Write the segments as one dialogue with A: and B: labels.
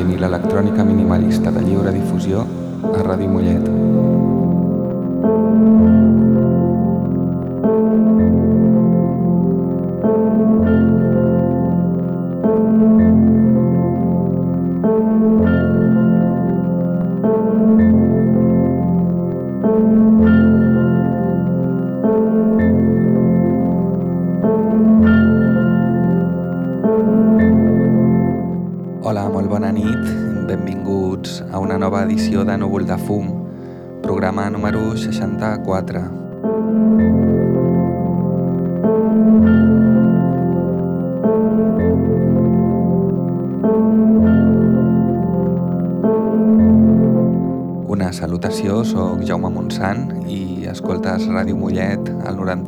A: música ambient i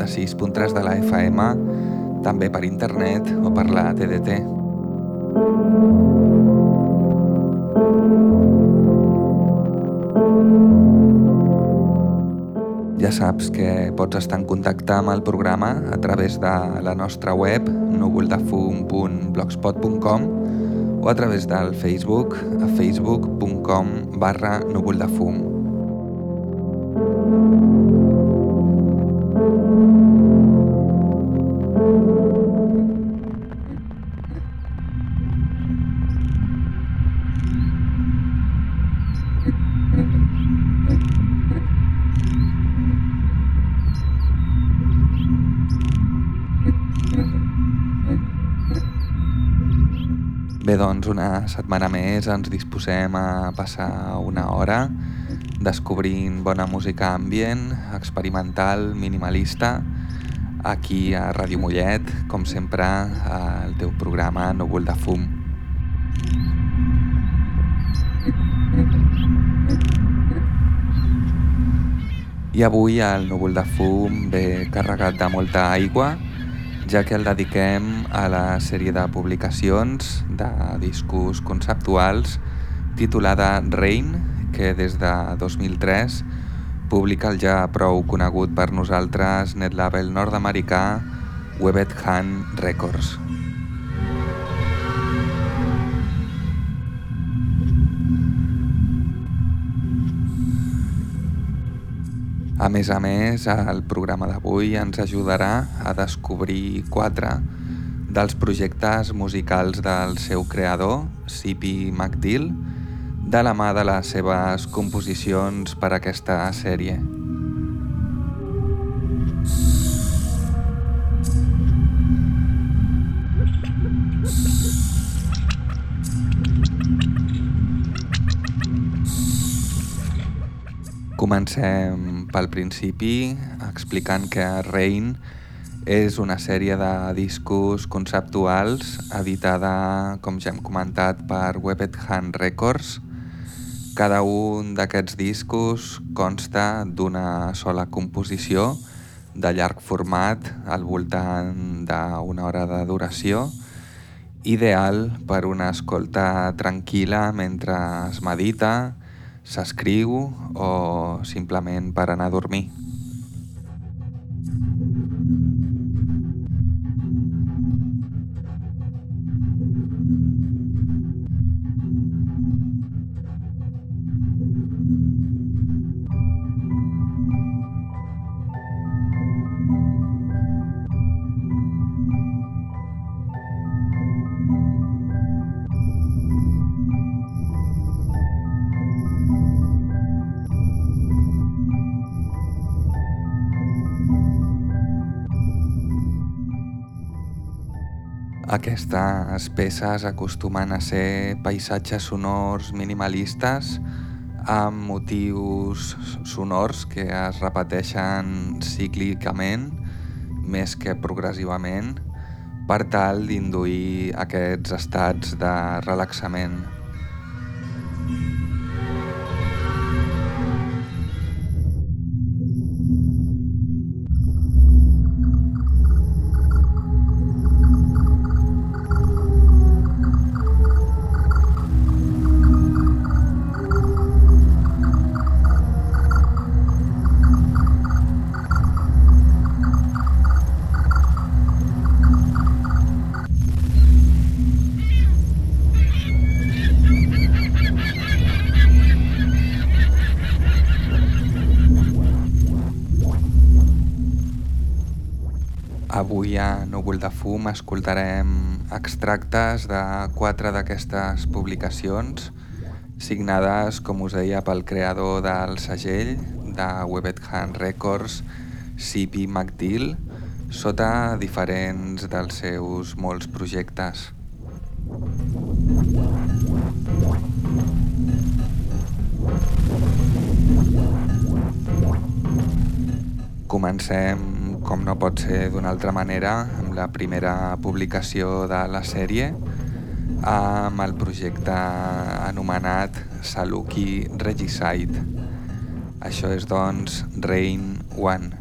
A: 96.3 de la FM, també per internet o per la TDT. Ja saps que pots estar en contacte amb el programa a través de la nostra web núvoldefum.blogspot.com o a través del Facebook a facebook.com barra núvoldefum. Doncs una setmana més ens disposem a passar una hora descobrint bona música ambient, experimental, minimalista, aquí a Ràdio Mollet, com sempre, al teu programa Núvol de Fum. I avui el Núvol de Fum ve carregat de molta aigua, ja que el dediquem a la sèrie de publicacions de discos conceptuals titulada Rain, que des de 2003 publica el ja prou conegut per nosaltres netlabel nord-americà Webbed Hand Records. A més a més, el programa d'avui ens ajudarà a descobrir quatre dels projectes musicals del seu creador, C.P. McDill, de la mà de les seves composicions per a aquesta sèrie. Comencem pel principi explicant que Rain és una sèrie de discos conceptuals editada, com ja hem comentat, per Webbed Hand Records. Cada un d'aquests discos consta d'una sola composició de llarg format al voltant d'una hora de duració, ideal per una escolta tranquil·la mentre es medita, s'escriu o simplement per anar a dormir. Aquestes peces acostumen a ser paisatges sonors minimalistes amb motius sonors que es repeteixen cíclicament més que progressivament per tal d'induir aquests estats de relaxament. Avui a Núvol de Fum escoltarem extractes de quatre d'aquestes publicacions signades, com us deia, pel creador del segell de Webbed Hand Records, C.P. McDill, sota diferents dels seus molts projectes. Comencem, com no pot ser d'una altra manera, amb la primera publicació de la sèrie, amb el projecte anomenat Saluki Regicide. Això és, doncs, Rain One.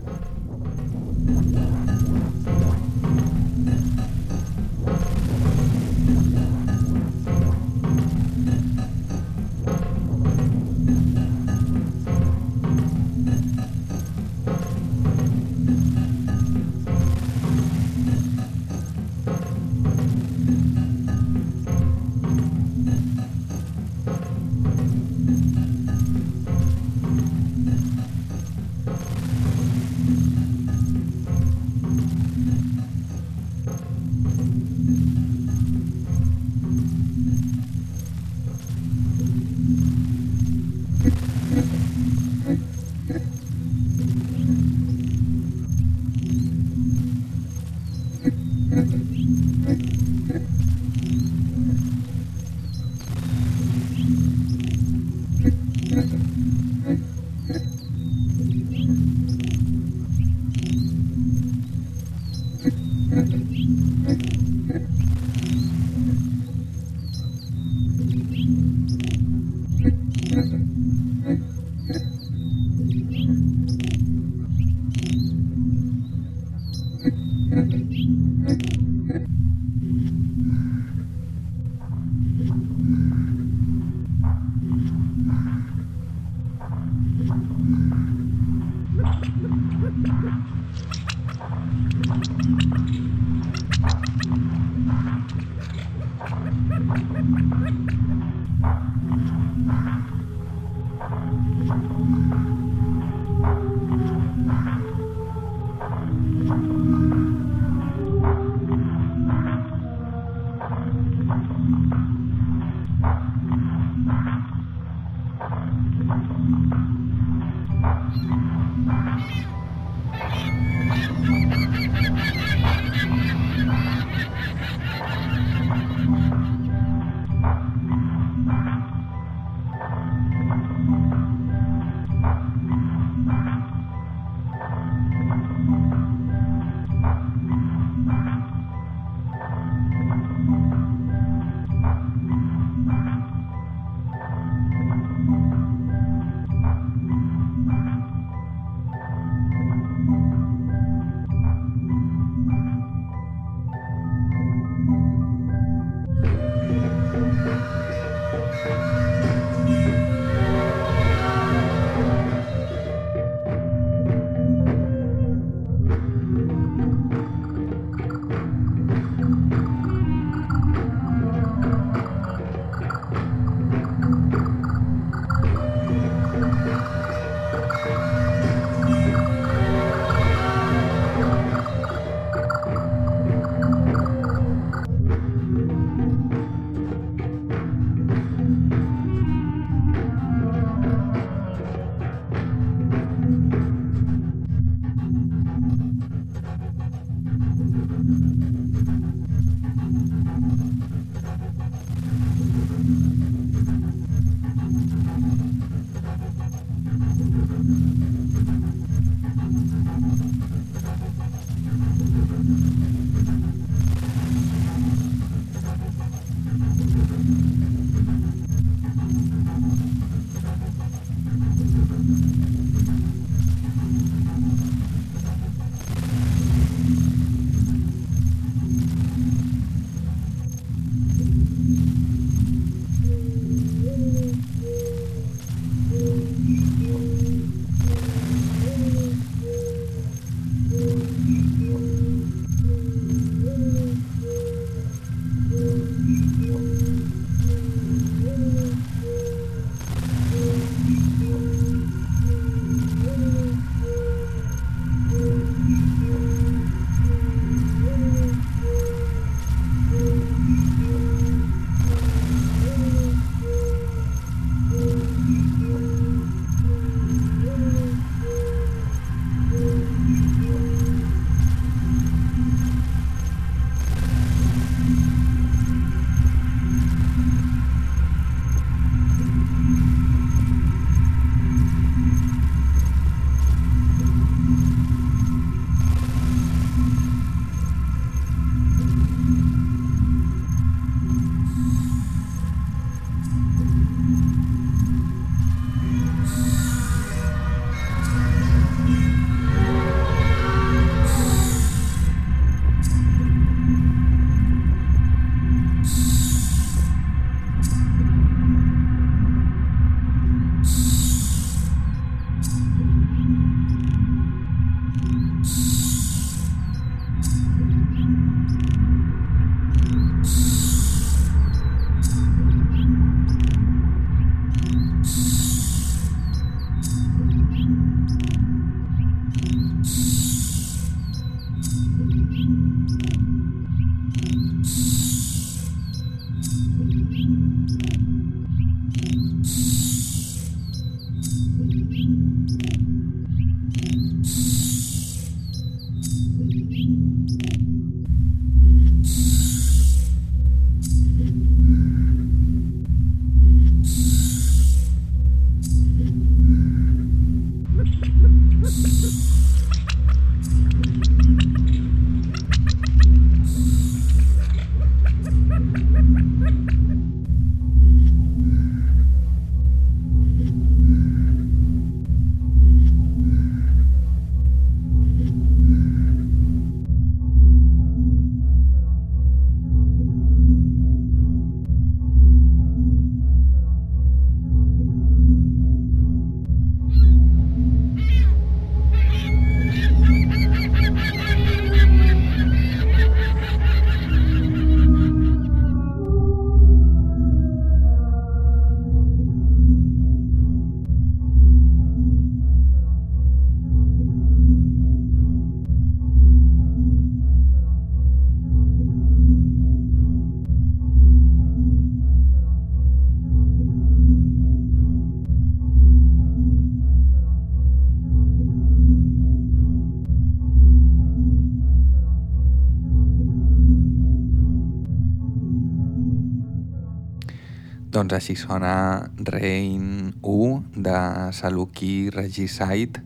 A: Doncs així sona Rain 1 de Saluki Regicide,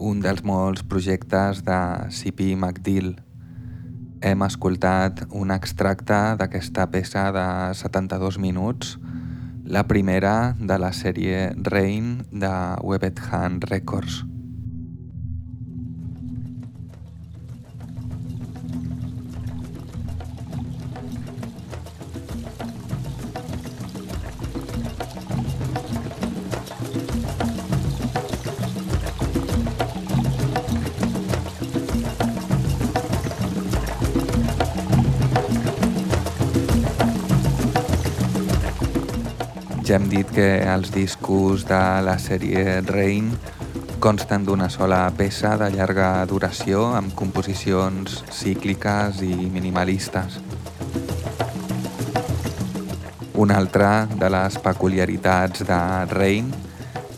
A: un dels molts projectes de C.P. McDill. Hem escoltat un extracte d'aquesta peça de 72 minuts, la primera de la sèrie Rain de Webbed Hand Records. Que els discos de la sèrie Rain consten d'una sola peça de llarga duració amb composicions cícliques i minimalistes. Una altra de les peculiaritats de Rain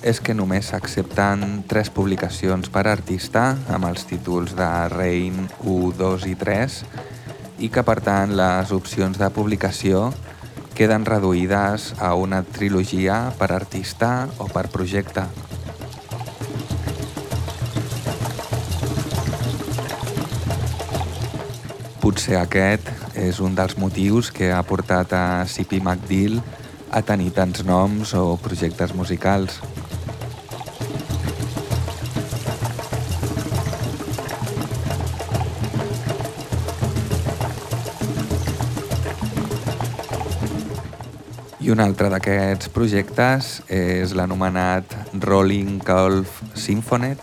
A: és que només s'accepten tres publicacions per artista amb els títols de Rain 1, 2 i 3 i que per tant les opcions de publicació queden reduïdes a una trilogia per artista o per projecte. Potser aquest és un dels motius que ha portat a C.P. McDill a tenir tants noms o projectes musicals. I un altre d'aquests projectes és l'anomenat Rolling Golf Symphonet,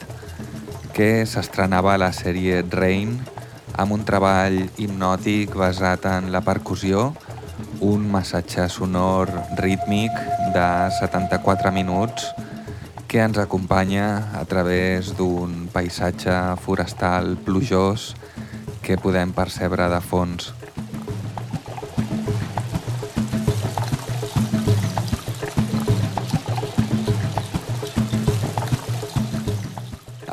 A: que s'estrenava a la sèrie Rain amb un treball hipnòtic basat en la percussió, un massatge sonor rítmic de 74 minuts que ens acompanya a través d'un paisatge forestal plujós que podem percebre de fons.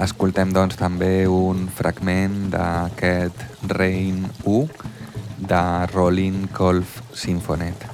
A: Escoltem doncs també un fragment d'aquest Rain 1 de Rolling Golf Symphonet.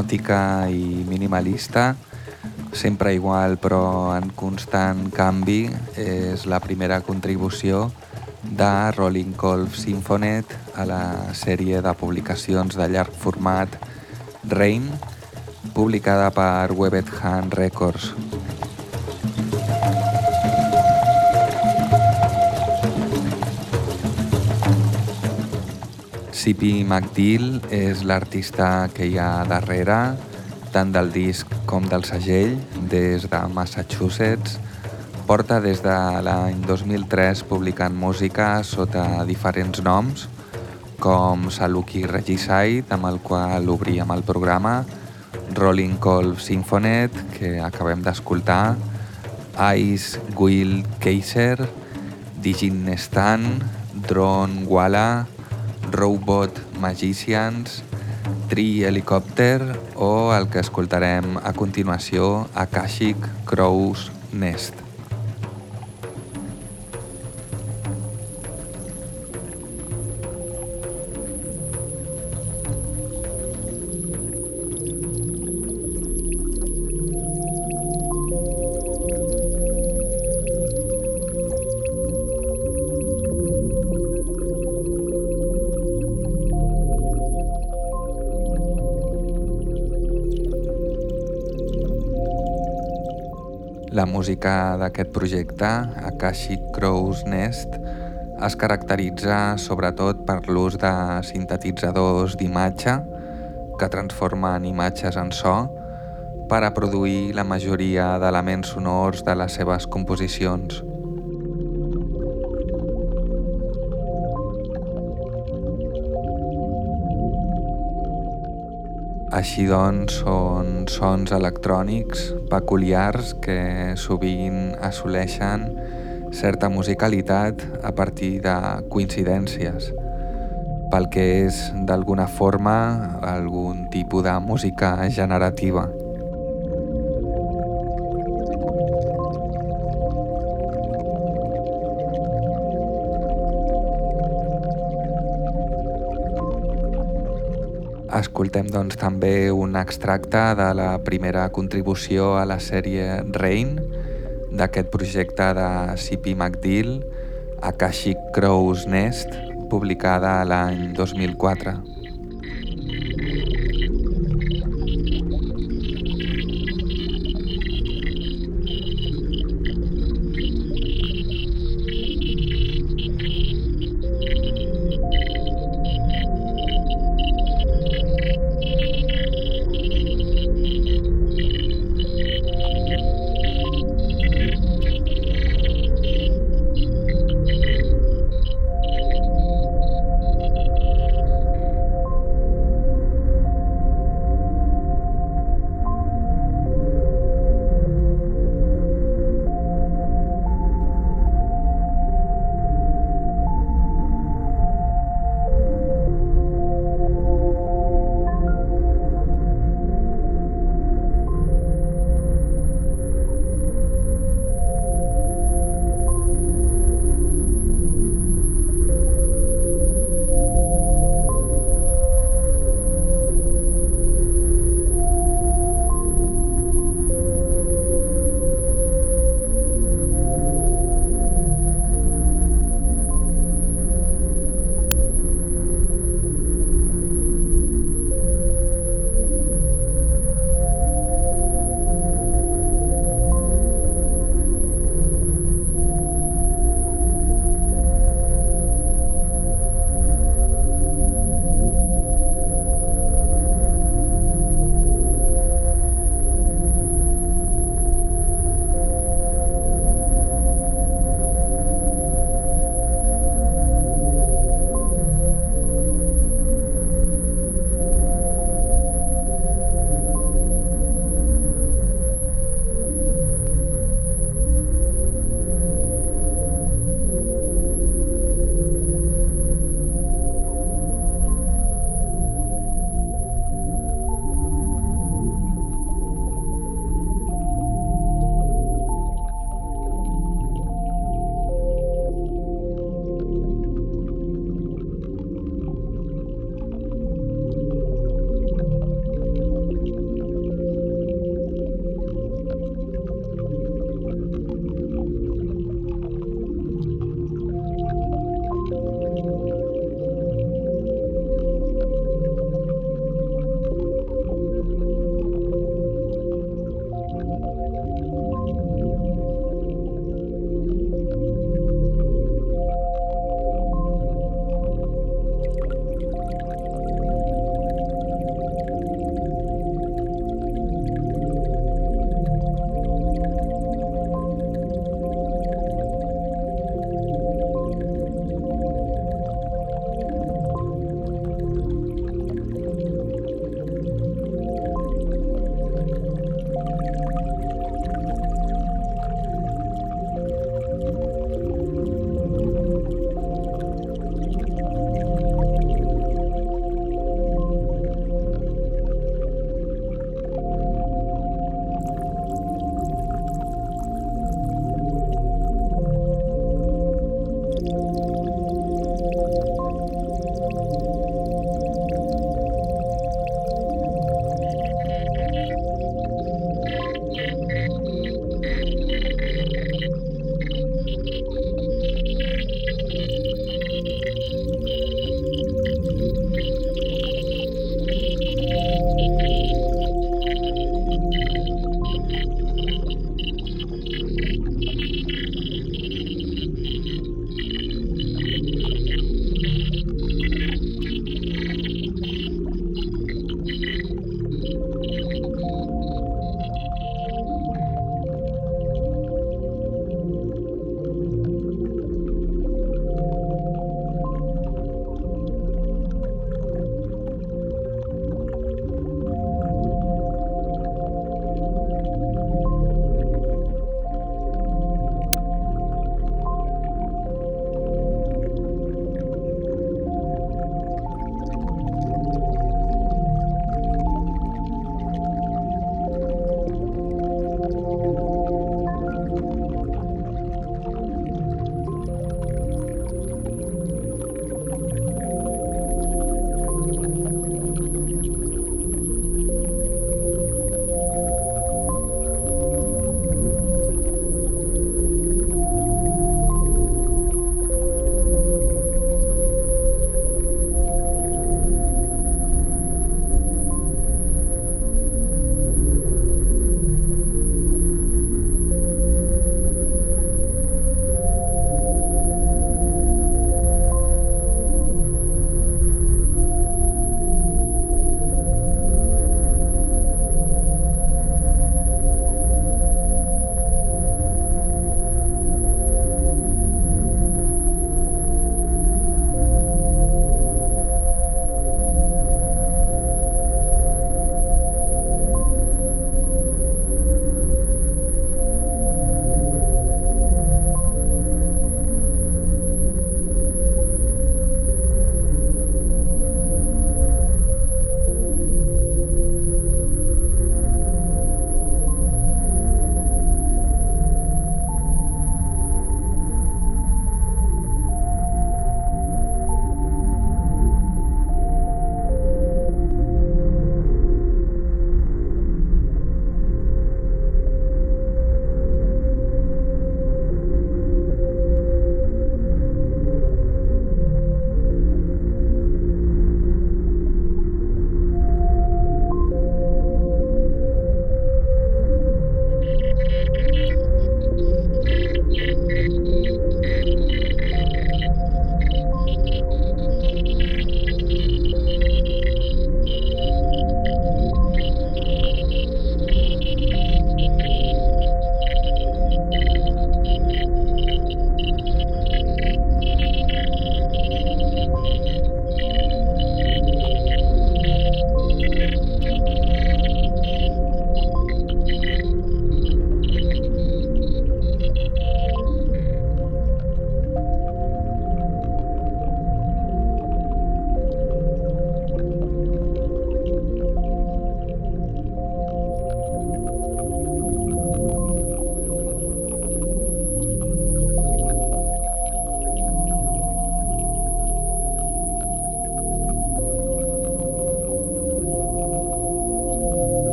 A: Hipnòtica i minimalista, sempre igual però en constant canvi, és la primera contribució de Rolling Golf Symphonet a la sèrie de publicacions de llarg format Rain, publicada per Webbed Hand Records. C.P. McDill és l'artista que hi ha darrere, tant del disc com del segell, des de Massachusetts. Porta des de l'any 2003 publicant música sota diferents noms, com Saluki Regicide, amb el qual obríem el programa, Rolling Call Symphonet, que acabem d'escoltar, Ice Will Kaiser, Digin Stan, Drone Walla, Robot Magicians, Tree Helicopter o el que escoltarem a continuació, Akashic Crow's Nest. Música d'aquest projecte, Akashic Crow's Nest, es caracteritza sobretot per l'ús de sintetitzadors d'imatge que transformen imatges en so per a produir la majoria d'elements sonors de les seves composicions. Així doncs, són sons electrònics peculiars que sovint assoleixen certa musicalitat a partir de coincidències, pel que és d'alguna forma algun tipus de música generativa. Escoltem doncs també un extracte de la primera contribució a la sèrie Rain d'aquest projecte de C.P. McDill, Akashic Crow's Nest, publicada l'any 2004.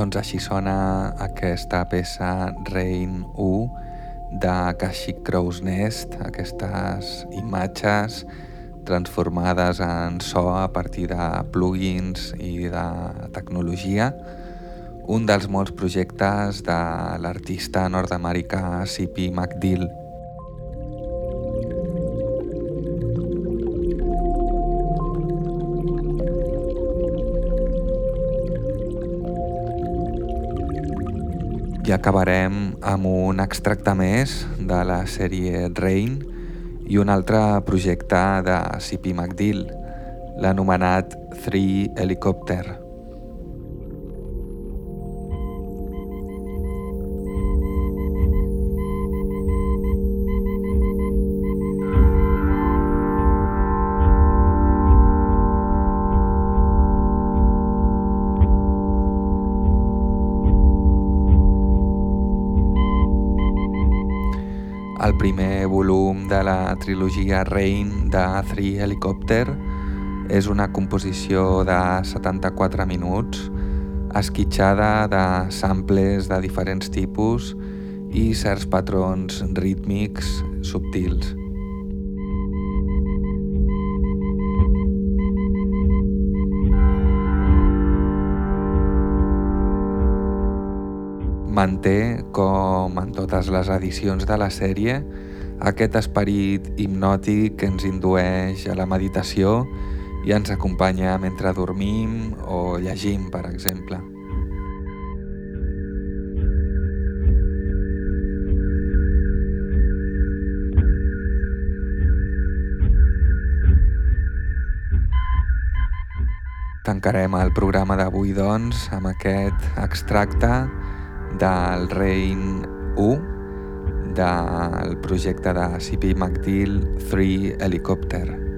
A: Doncs així sona aquesta peça Rain 1 de Kashik Crow's Nest, aquestes imatges transformades en so a partir de plugins i de tecnologia, un dels molts projectes de l'artista nord-americà C.P. McDill. I acabarem amb un extracte més de la sèrie Rain i un altre projecte de C.P. McDill, l'anomenat Three Helicopter. El primer volum de la trilogia Rain de Three Helicopter és una composició de 74 minuts esquitxada de samples de diferents tipus i certs patrons rítmics subtils. Manté, com en totes les edicions de la sèrie, aquest esperit hipnòtic que ens indueix a la meditació i ens acompanya mentre dormim o llegim, per exemple. Tancarem el programa d'avui, doncs, amb aquest extracte del Rain 1 del projecte de CP McDill 3 Helicopter.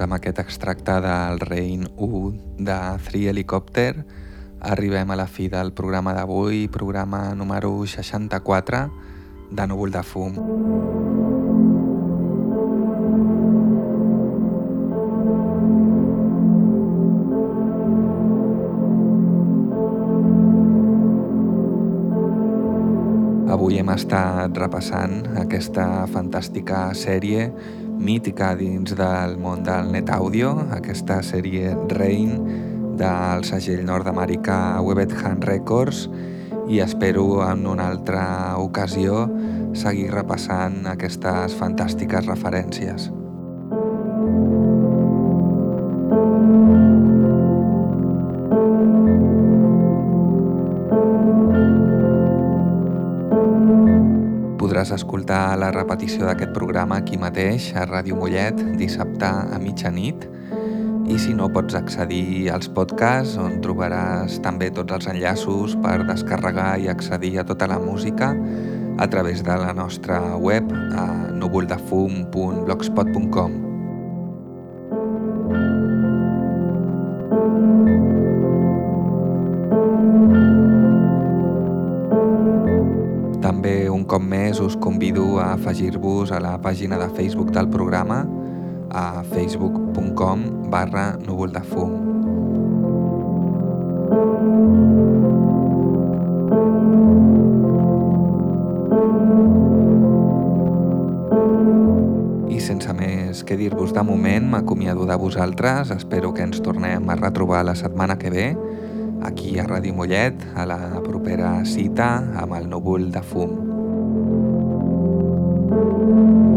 A: Doncs amb aquest extracte del Rain 1 de 3 Helicopter arribem a la fi del programa d'avui, programa número 64 de Núvol de Fum. Avui hem estat repassant aquesta fantàstica sèrie mítica dins del món del net àudio, aquesta sèrie Rain del segell nord-americà Webbed Hand Records i espero en una altra ocasió seguir repassant aquestes fantàstiques referències. Podràs escoltar la repetició d'aquest programa aquí mateix, a Ràdio Mollet, dissabte a mitjanit. I si no, pots accedir als podcasts, on trobaràs també tots els enllaços per descarregar i accedir a tota la música a través de la nostra web a núvoldefum.blogspot.com. més us convido a afegir-vos a la pàgina de Facebook del programa a facebook.com barra núvol de fum. I sense més que dir-vos de moment, m'acomiado de vosaltres, espero que ens tornem a retrobar la setmana que ve aquí a Ràdio Mollet, a la propera cita amb el núvol de fum. thank you